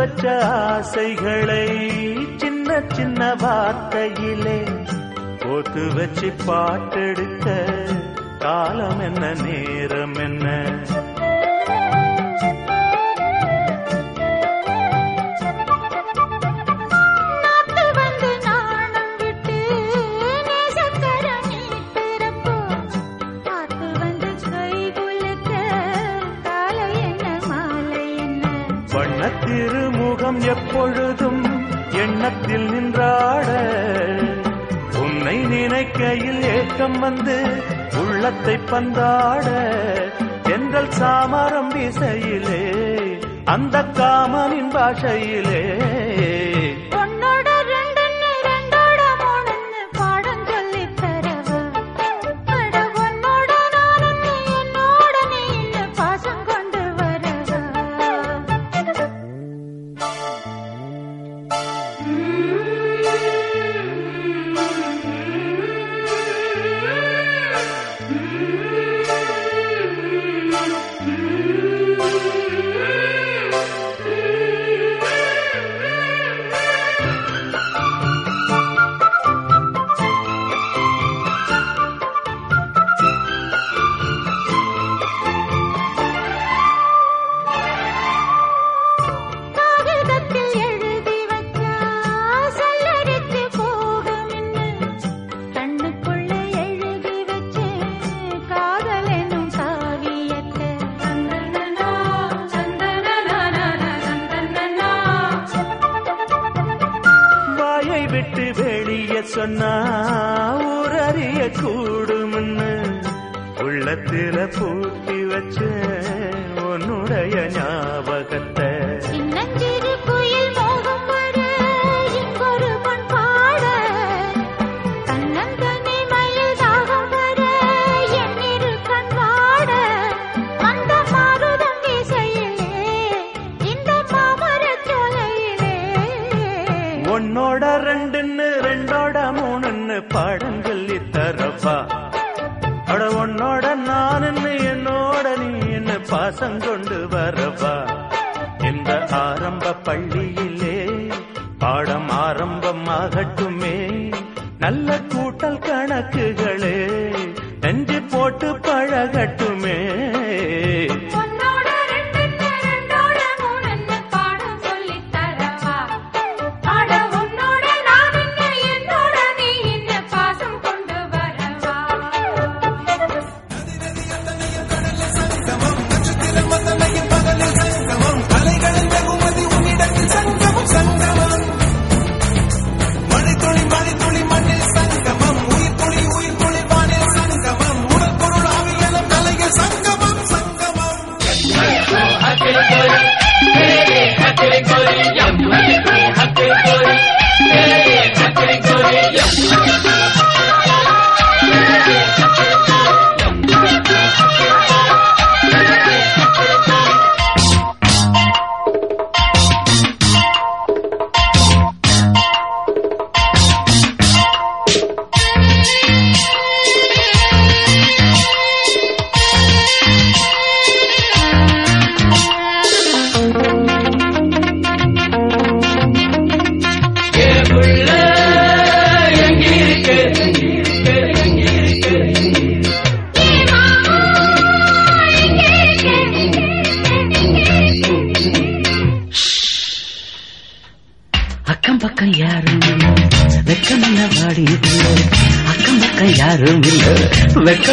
வச்ச ஆசைகளை சின்ன சின்ன வார்த்தையிலே கோத்து வச்சு பாட்டெடுக்க காலம் என்ன நேரம் என்ன? தீபம் எப்பொழுதும் எண்ணத்தில் நின்றாட உன்னை நினைக்கையில் ஏக்கம் வந்து உள்ளத்தை பந்தாட தென்றல் சாமரம் திசையிலே அந்த காமனின் பாஷையிலே சொன்னா ஊரறிய கூடும்னு உள்ளத்தில பூட்டி வச்ச உன்னுடைய ஞாபகம். பாசங்கொண்டு வரவா? இந்த ஆரம்ப பள்ளியிலே பாடம் ஆரம்பமாகட்டுமே. நல்ல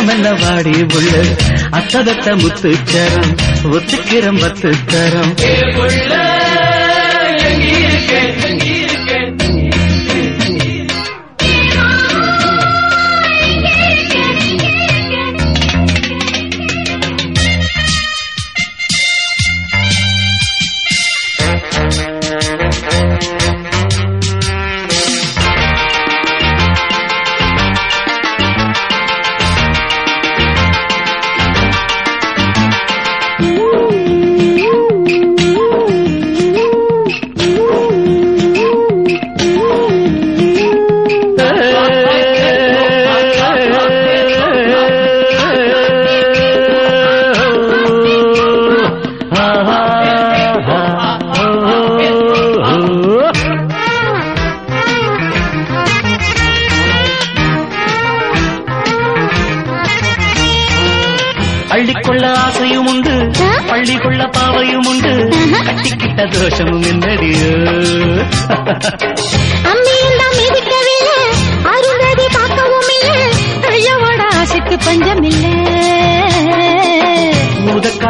பக்கம் என்ன வாடி உள்ள அத்ததத்த முத்துச்சரம் ஒத்துக்கிறம் பத்து தரம்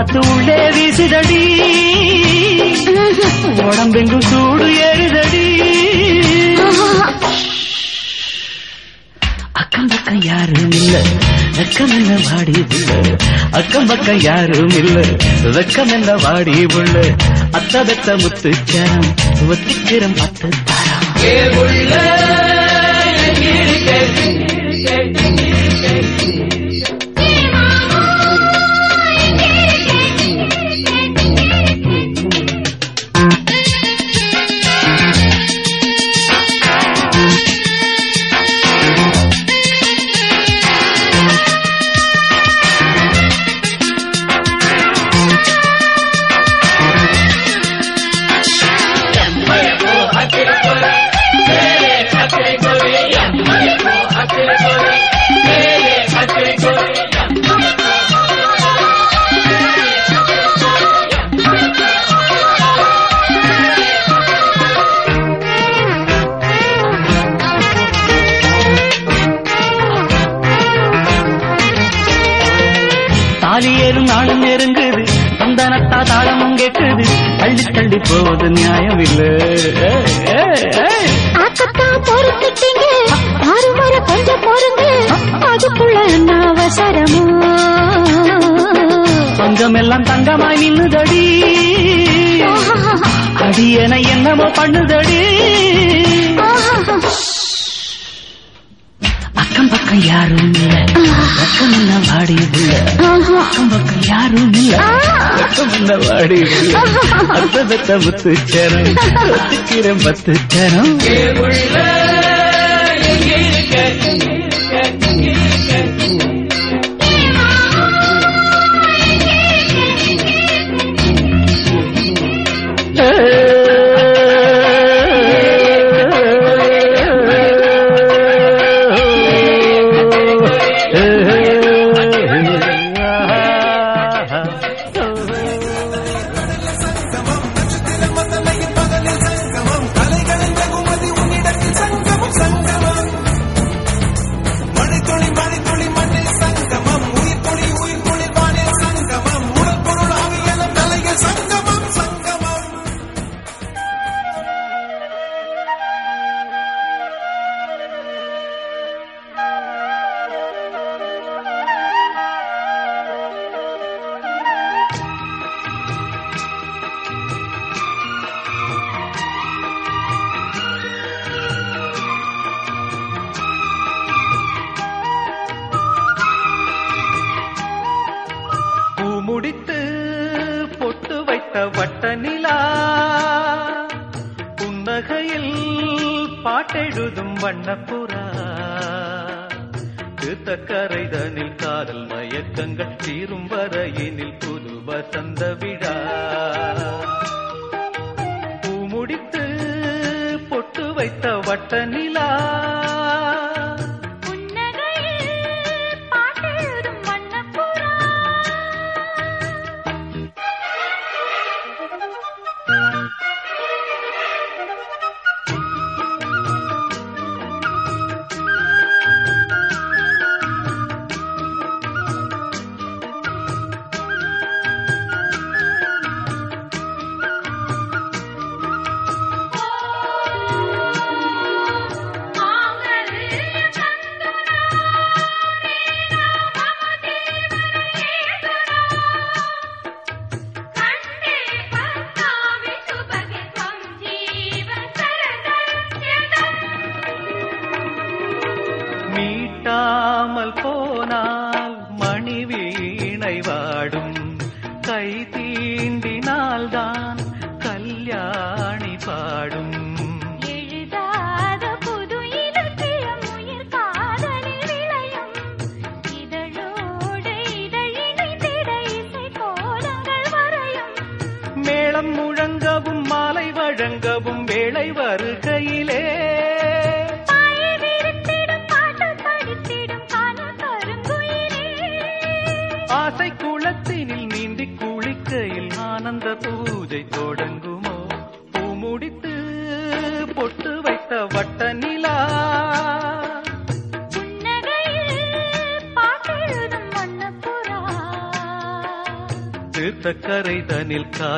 ஊதக்காத்து உள்ளே வீசுதடி. உடம்பெங்கும் சூடு ஏறுதடி. அக்கம் பக்கம் யாரும் இல்ல வெக்கம் என்ன வாடி உள்ள. அக்கம் பக்கம் யாரும் இல்ல வெக்கம் என்ன வாடி உள்ள. அத்த வெத்த முத்துச்சரம் ஒத்திக்கிறம் பத்து தரம். தள்ளி போவது நியாயம் இல்ல பொறுத்துட்டீங்க. கொஞ்சம் பொறுங்க அதுக்குள்ள அவசரமோ? பஞ்சம் எல்லாம் தங்கமாய் நின்னுதடி அடி என என்னமோ பண்ணுதடி. அக்கம் பக்கம் யாரும் அக்கம் யாரும் இல்ல. வாடி அத்த பெத்த பத்து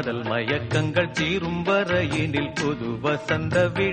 காதல் மயக்கங்கள் தீரும் வரையினில் புது வசந்த வே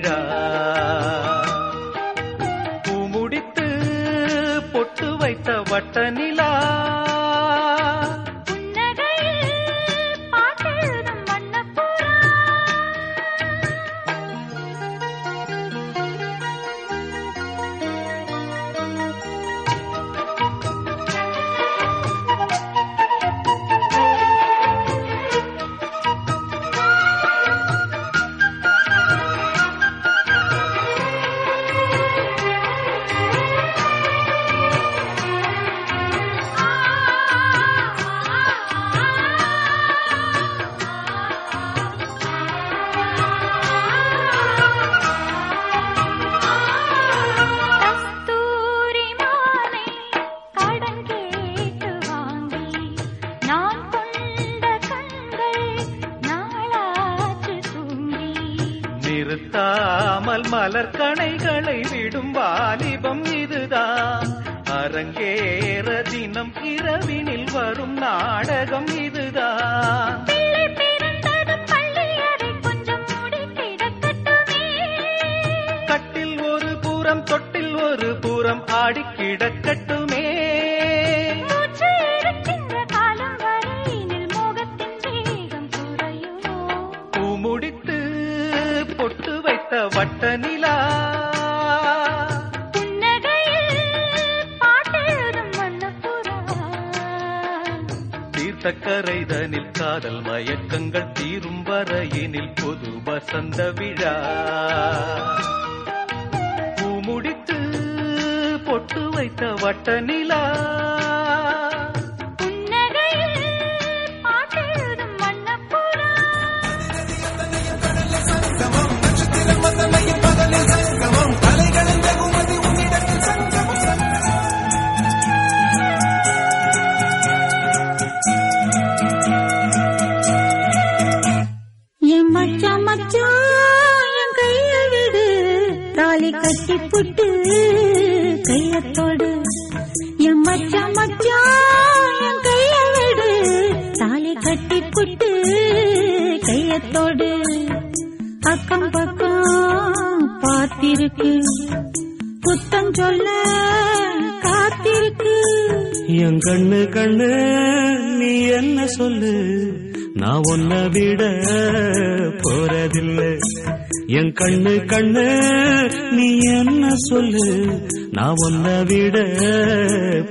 நான் ஒன்ன விட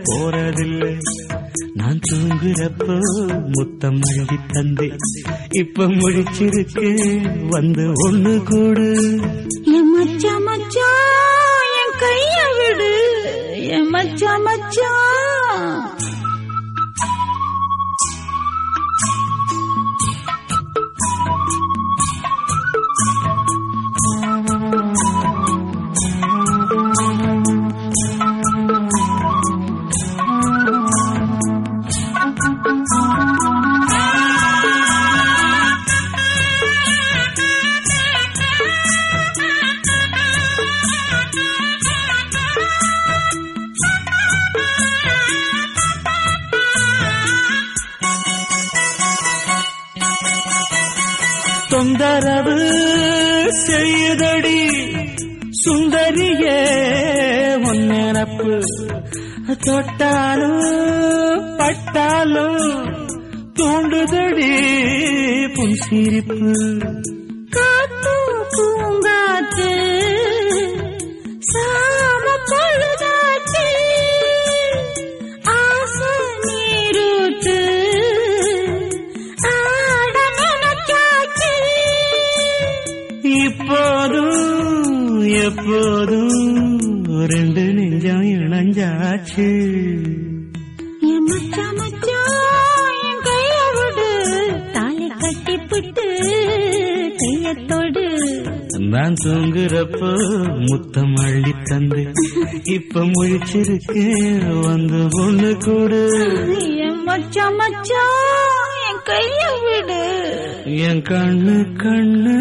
போறதில்லை. நான் தூங்குறப்போ முத்தம் அழுதி தந்தேன். இப்ப முடிச்சிருக்கேன் வந்து ஒண்ணு கூடு. தூண்டுதடி புன் சிரிப்பு காத்து பூங்காத்து சாம பொழுதாச்சு ஆச நீரூத்து ஆடமனக்காச்சு எப்போதும் ரெண்டு நெஞ்சம் இணைஞ்சாச்சு. நான் தூங்குறப்போ முத்தம் அள்ளி தந்து இப்ப முழிச்சிருக்கு வந்து ஒண்ணு கூடு. மச்சா என் கைய விடு. என் கண்ணு கண்ணு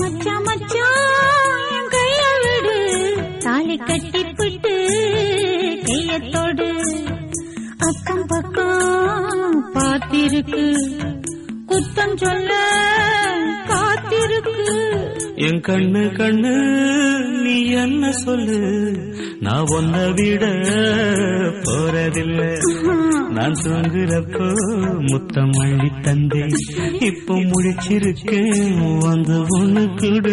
மச்சா மச்சா கைய விடு. தாலி கட்டி பிட்டு கையத்தோடு அக்கம் பக்கம் பார்த்திருக்கு குத்தம் சொல்ல காத்திருக்கு. என் கண்ணு கண்ணு நீ என்ன சொல்லு? நான் ஒன்ன விட போறதில்லை. நான் தூங்குறப்போ முத்தம் அள்ளி தந்தேன் இப்போ முழிச்சிருக்கேன் வந்து ஒண்ணு கூட.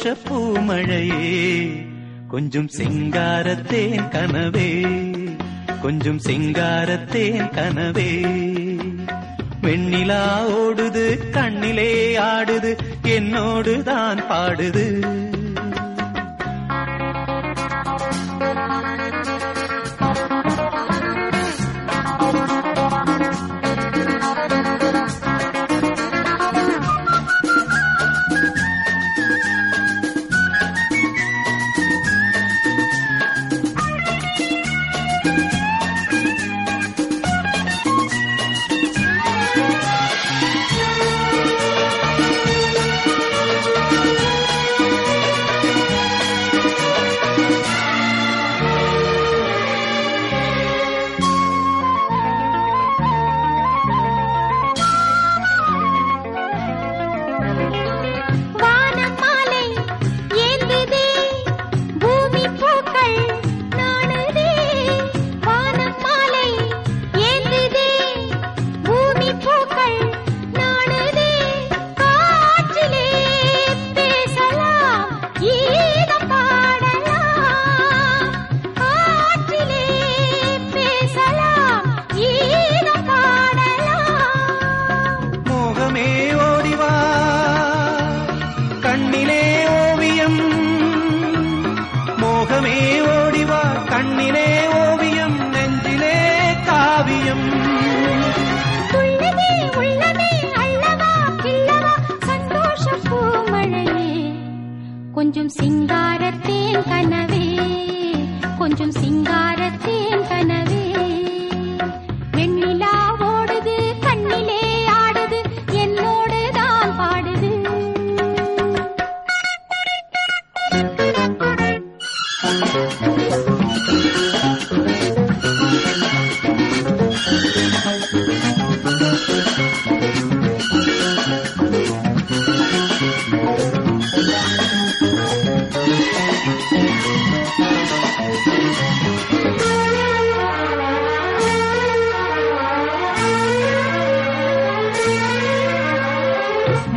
சந்தோஷ பூமழையே கொஞ்சம் சிங்காரத்தேன் கனவே கொஞ்சம் சிங்காரத்தேன் கனவே. வெண்ணிலா ஓடுது கண்ணிலே ஆடுது என்னோடு தான் பாடுது.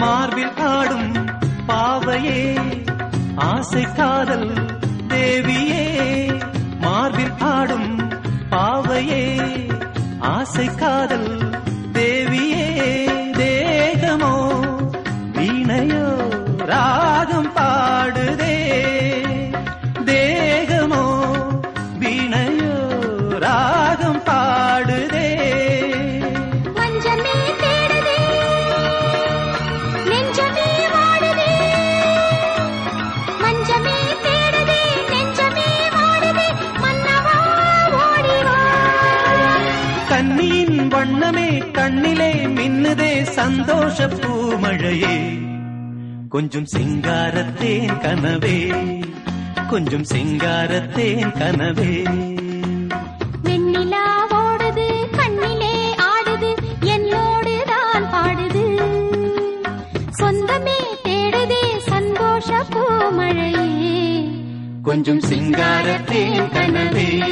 மார்பில் ஆடும் பாவையே ஆசை காதல் தேவியே மார்பில் ஆடும் பாவையே ஆசை காதல் சந்தோஷ பூமழையே கொஞ்சம் சிங்காரத்தேன் கனவே. கொஞ்சம் சிங்காரத்தேன் கனவே. வெண்ணிலா ஓடுது கண்ணிலே ஆடுது என்னோடு தான் பாடுது. சொந்தமே தேடுதே சந்தோஷ பூமழையே கொஞ்சம் சிங்காரத்தேன் கனவே.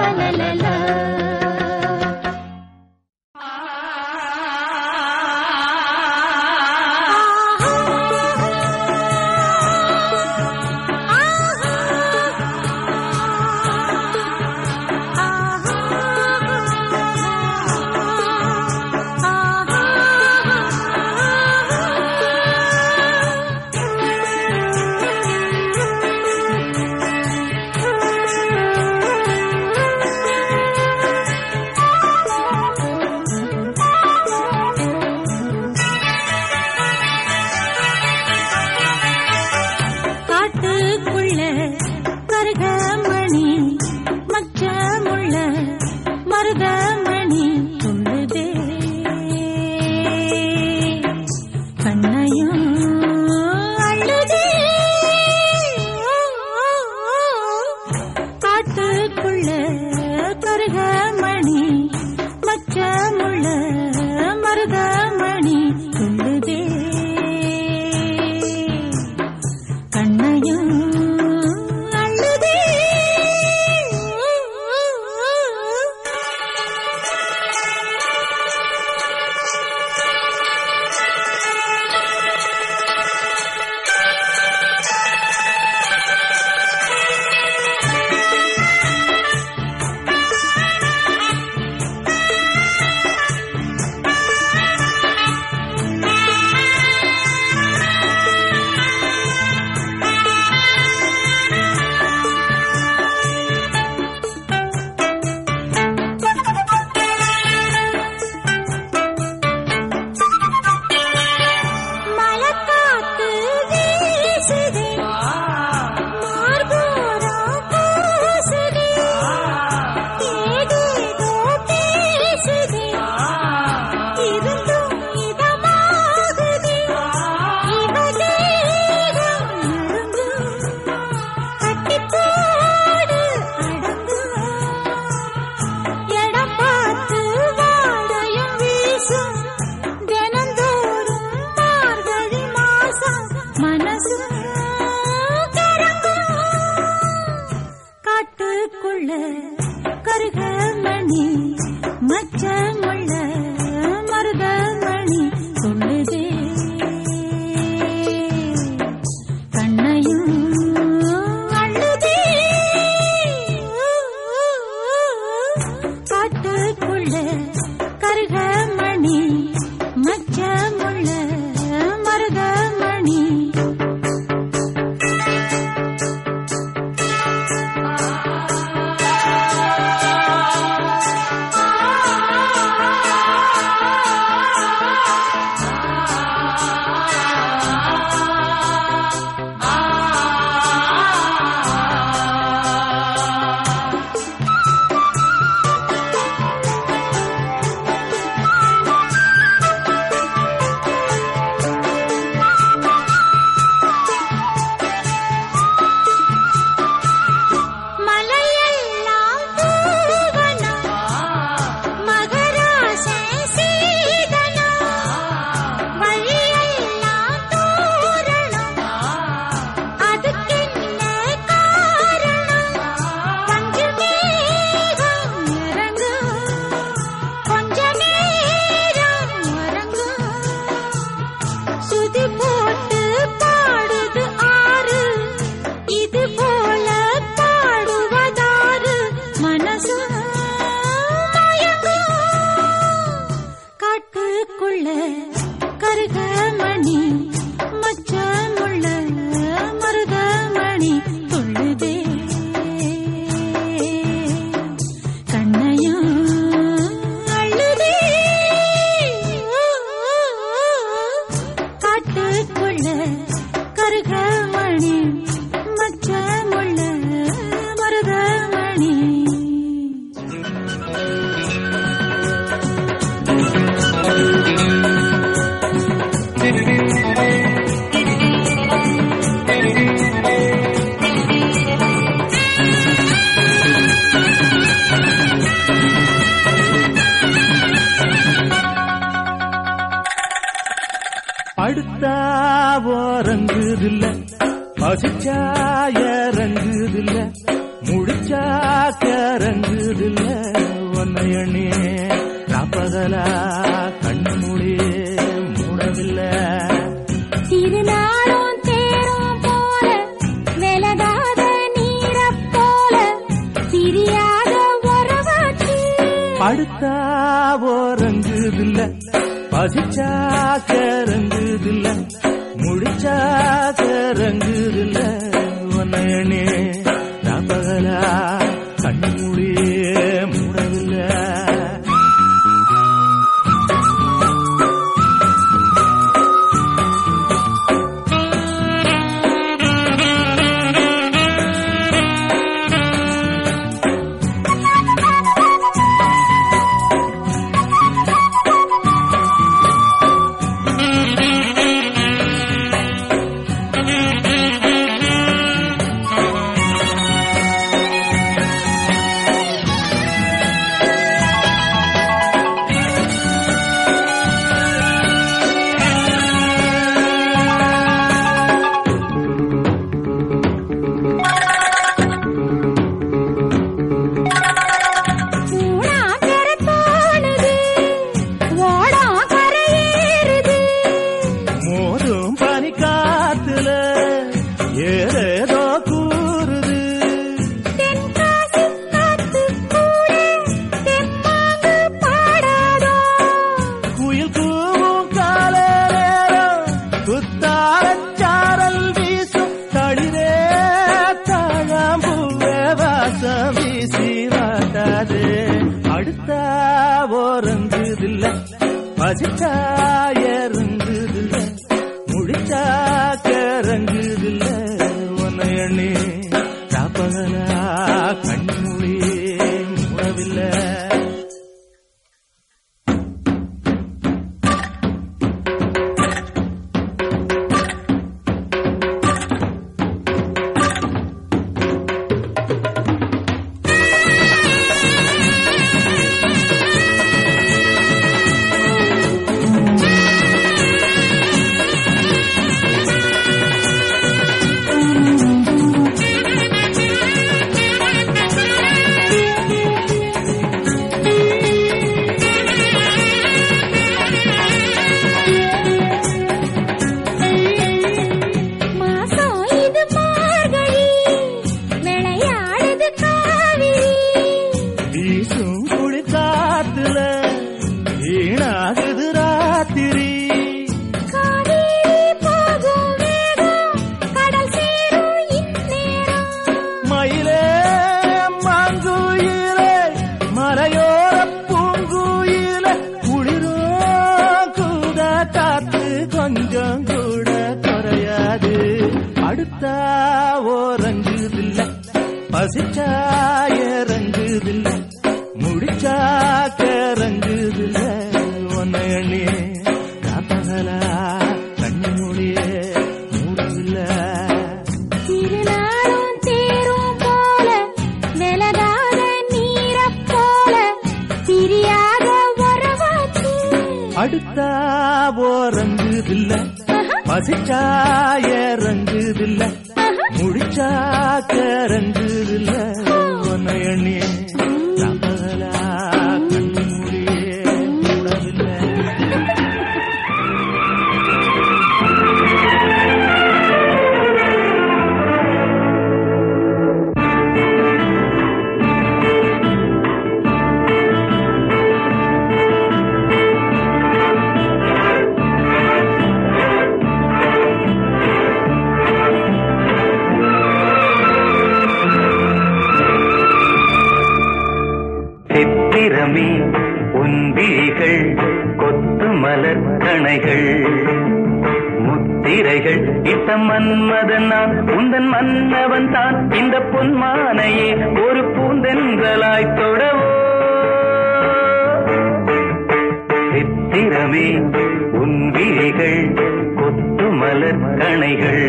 கணைகள்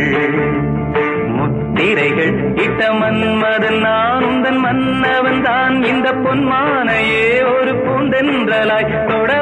முத்திரைகள் இட்ட மன்மதன் நான் உந்தன் மன்னவன் தான். இந்த பொன்மானையே ஒரு பூந்தென்றலாய் தொட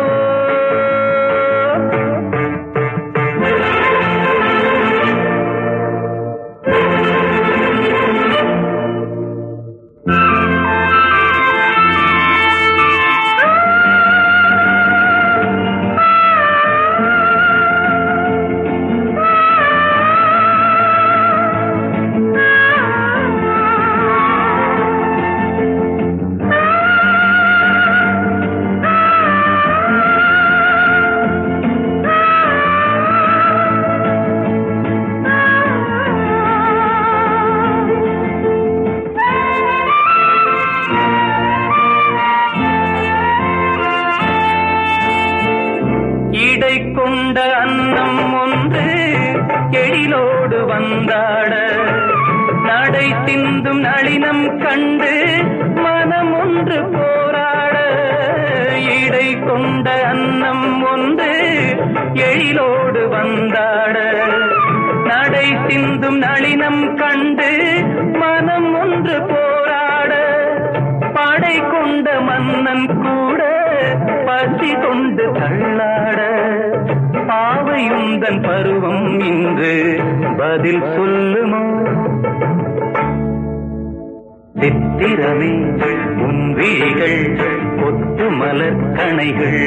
மலர்கணைகள்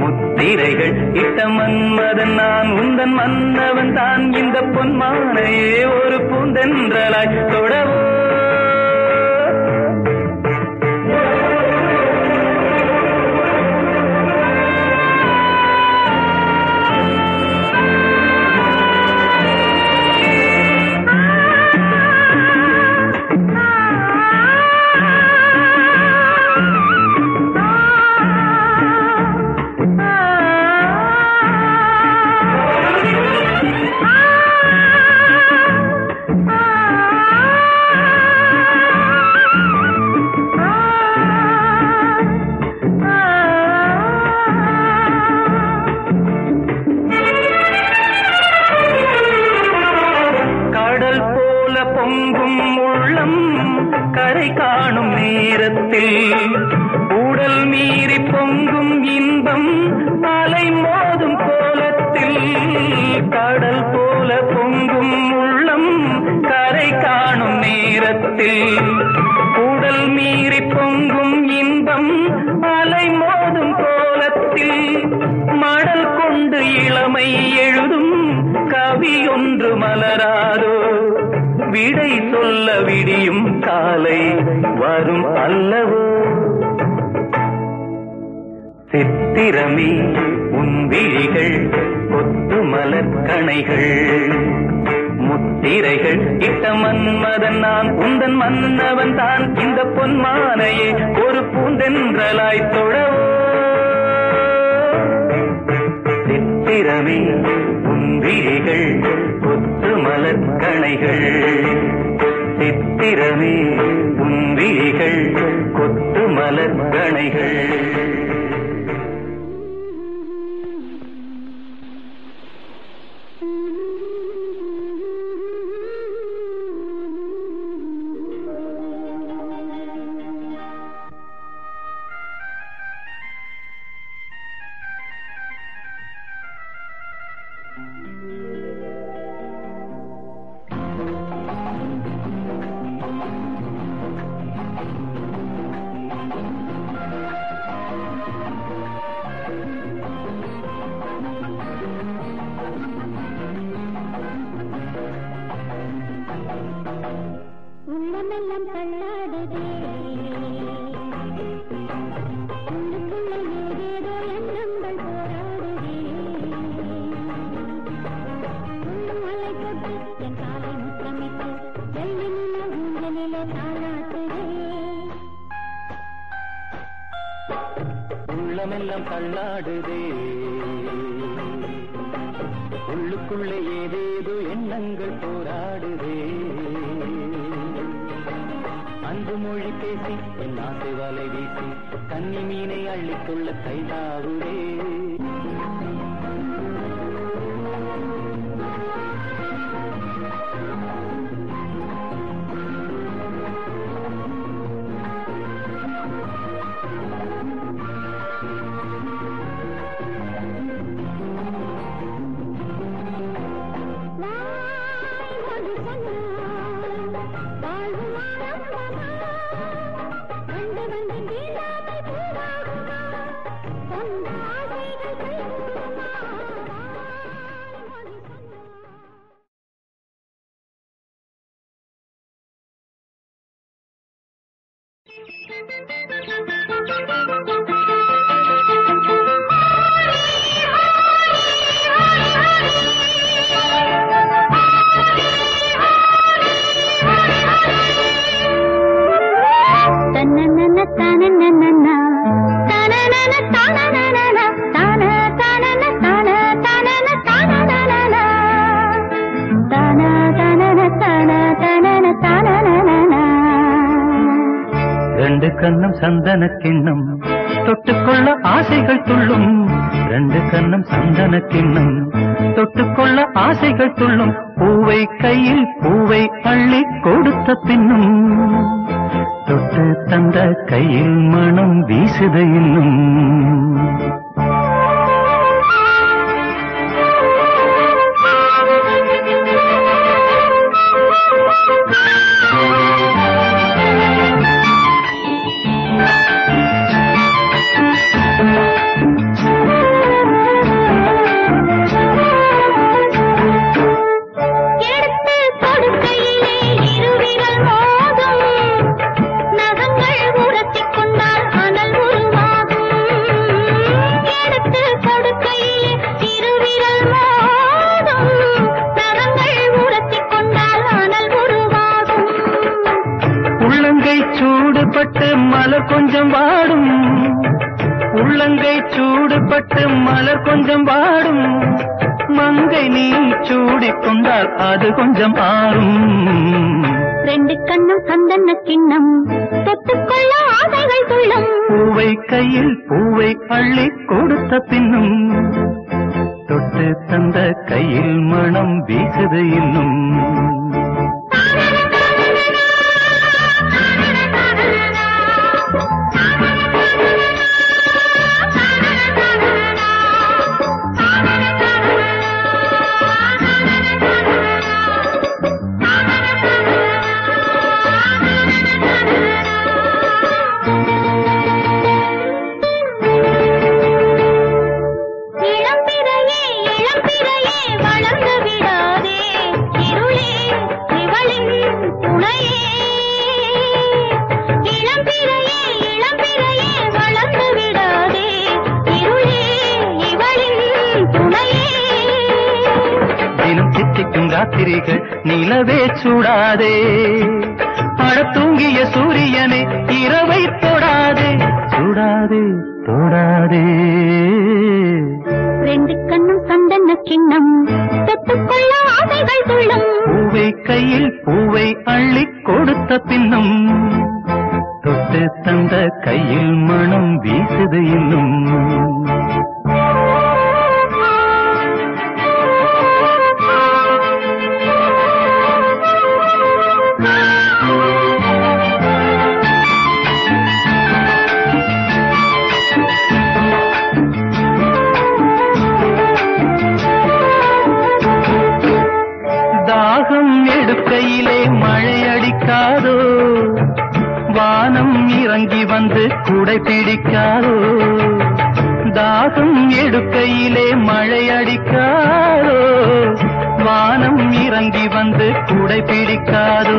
முத்திரைகள் இட்ட மன்மதன் நான் உந்தன் மன்னவன் தான். இந்த பொன்மானையே ஒரு பூந்தென்றலாய் தொடவ கொத்து மலர் கணைகள். Thank you. சந்தன கிண்ணம் தொட்டுக்கொள்ள ஆசைகள் துள்ளும். ரெண்டு கண்ணம் சந்தன கிண்ணம் தொட்டுக்கொள்ள ஆசைகள் துள்ளும். பூவை கையில் பூவை அள்ளி கொடுத்த பின்னும். தொட்டு தந்த கையில் மனம் வீசுது கொஞ்சம் வாடும். உள்ளங்கை சூடுபட்டு மலர் கொஞ்சம் வாடும். மங்கை நீ சூடிக்கொண்டால் அது கொஞ்சம் ஆறும் ரெண்டு கண்ணும் சந்தன கிண்ணம். தொட்டுக்கொள்ள ஆசைகள் துள்ளும். பூவை கையில் பூவை அள்ளி கொடுத்த பின்னும் தொட்டு தந்த கையில் மனம் வீசுது இன்னும். சித்திக்கும் நிலவே சூடாதே. படத்தூங்கிய சூரியனே மழையடிக்காதோ? வானம் இறங்கி வந்து குடை பிடிக்காதோ? தாகம் எடுக்கையிலே மழையடிக்காதோ? வானம் இறங்கி வந்து குடை பிடிக்காதோ?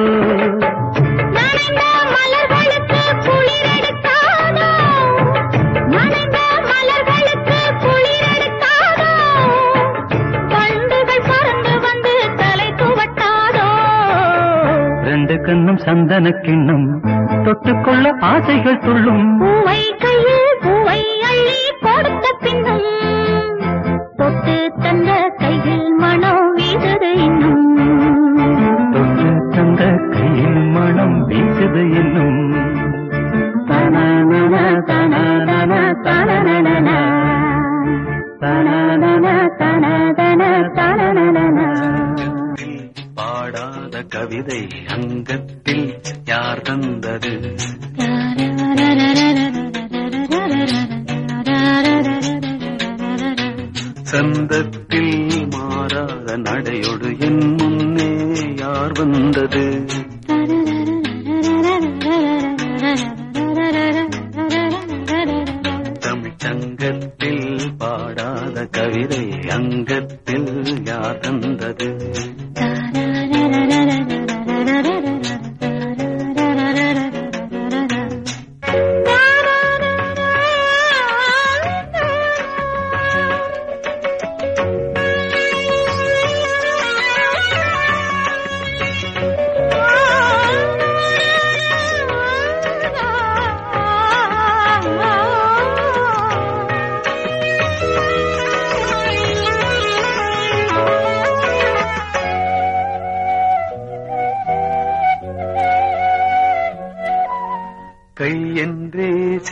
ரெண்டு கண்ணும் சந்தன கிண்ணம் தொட்டுக்கொள்ள ஆசைகள் சொல்லும். பூவை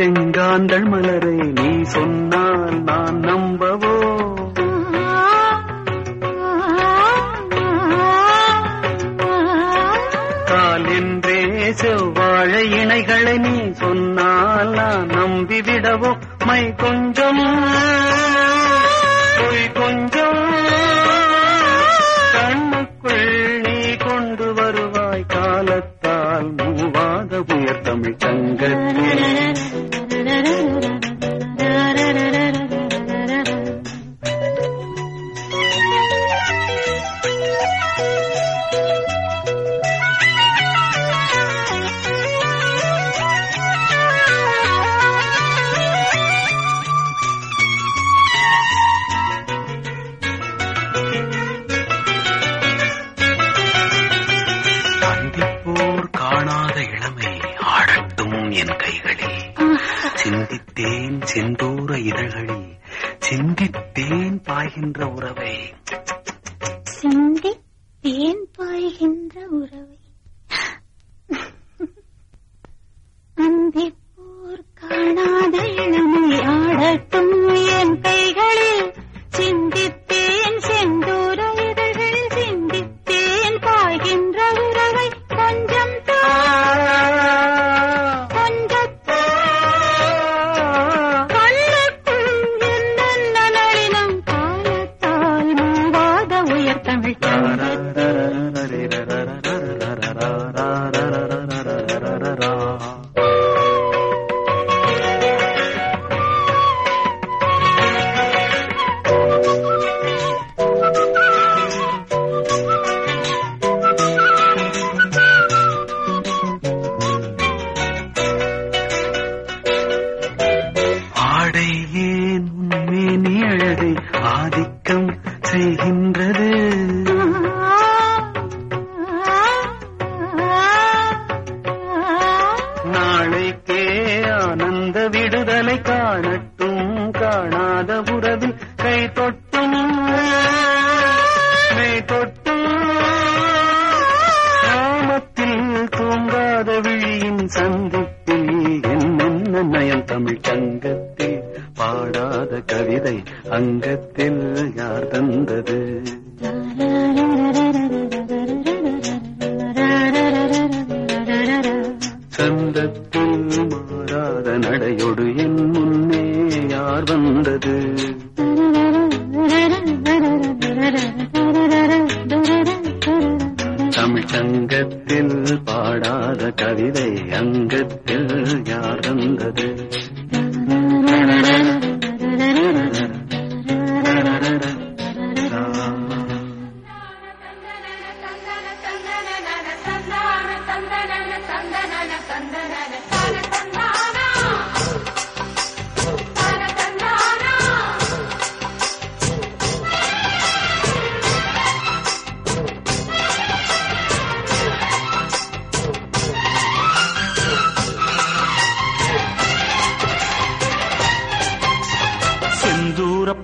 செங்காந்தள் மலர.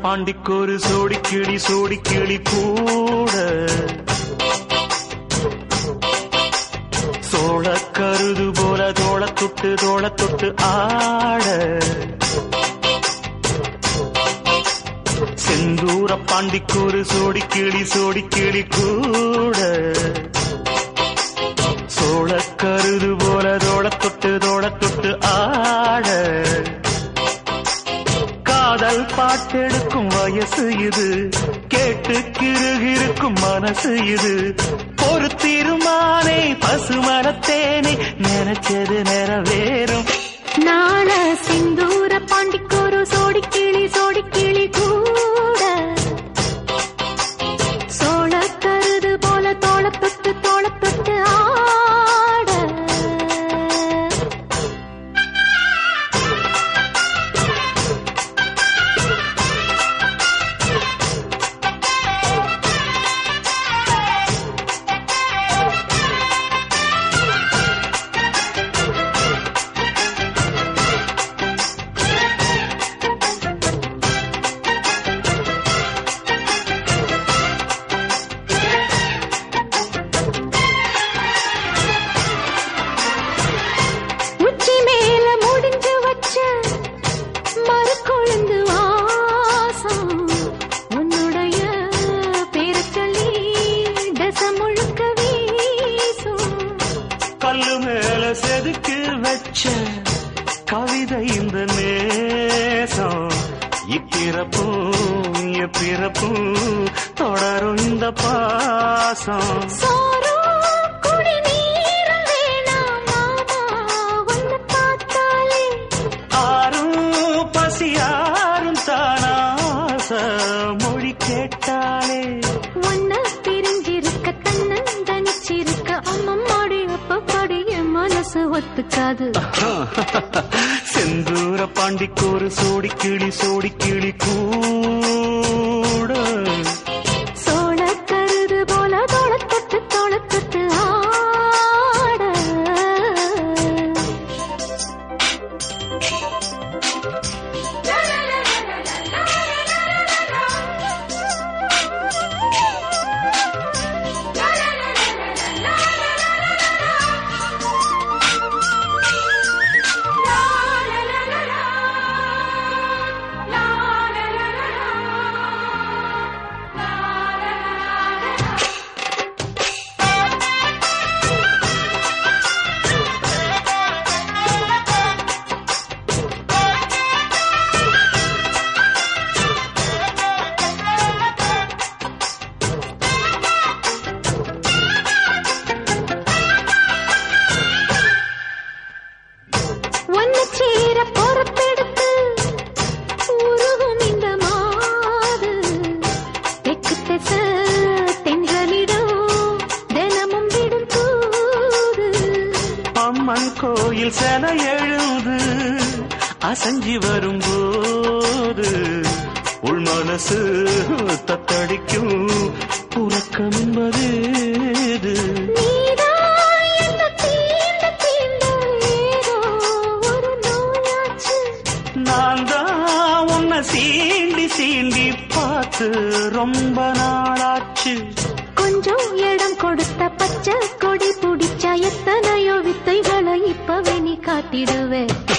பாண்டிக்கொரு சோடி கிளி சோடி கிளி கூட. சோழ கருது போல தோள தொட்டு தோள தொட்டு ஆட. செந்தூர பாண்டிக்கொரு சோடி கிளி சோடி கிளி கூட. சோழ கருது போல தோள தொட்டு தோள தொட்டு ஆட. காதல் பாட்டெடு சொகுசு இது. கேட்டு கிருகிருக்கும் மனசு இது. பொறுத்திருமானே பசுமரத்தேனே நினைச்சது நிறைவேறும். நாள சிந்தூர பாண்டி கல்லு மேல செதுக்கு வச்ச கவிதை இந்த நேசம். இப்பிறப்பும் எப்பிறப்பும் தொடரும் இந்த பாசம். அசஞ்சி வரும்போது உள் மனசு தத்தடிக்கும் உறக்கம் என்பது நான் தான் உன்னை சீண்டி சீண்டி பார்த்து ரொம்ப நாளாச்சு. கொஞ்சம் இடம் கொடுத்த பச்சை கொடி பிடிச்ச எத்தனையோ வித்தைகளை இப்பவே நீ காட்டிடுவேன்